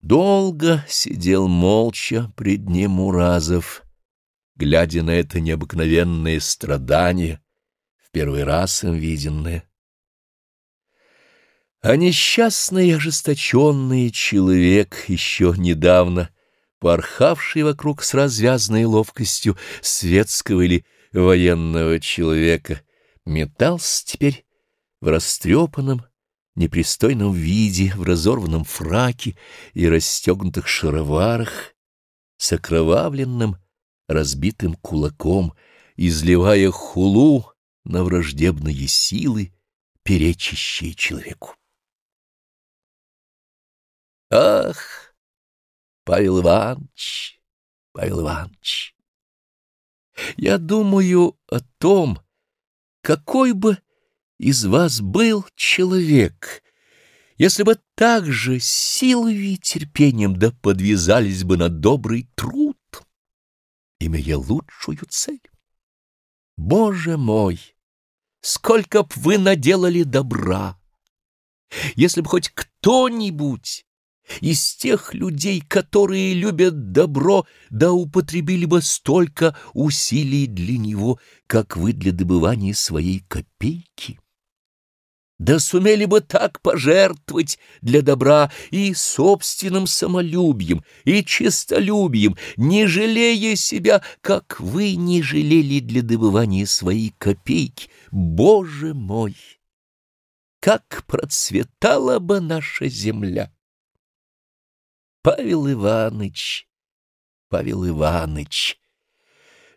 Долго сидел молча пред ним Уразов, глядя на это необыкновенное страдание, в первый раз им виденное. А несчастный ожесточенный человек, еще недавно порхавший вокруг с развязной ловкостью светского или военного человека, метался теперь в растрепанном, непристойном виде, в разорванном фраке и расстегнутых шароварах, с окровавленным, разбитым кулаком, изливая хулу на враждебные силы, перечащие человеку. Ах, Павел Иванович, Павел Иванович, я думаю о том, какой бы из вас был человек, если бы так же силой и терпением да подвязались бы на добрый труд, имея лучшую цель. Боже мой, сколько б вы наделали добра! Если бы хоть кто-нибудь из тех людей, которые любят добро, да употребили бы столько усилий для него, как вы для добывания своей копейки, да сумели бы так пожертвовать для добра и собственным самолюбием, и честолюбием, не жалея себя, как вы не жалели для добывания своей копейки. Боже мой! Как процветала бы наша земля! Павел Иваныч, Павел Иваныч,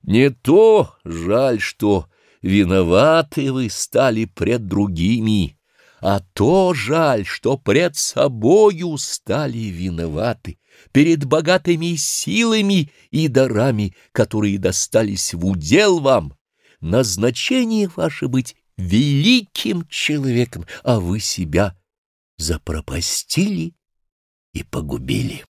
не то жаль, что виноваты вы стали пред другими, а то жаль, что пред собою стали виноваты, перед богатыми силами и дарами, которые достались в удел вам, назначение ваше быть великим человеком, а вы себя запропастили и погубили.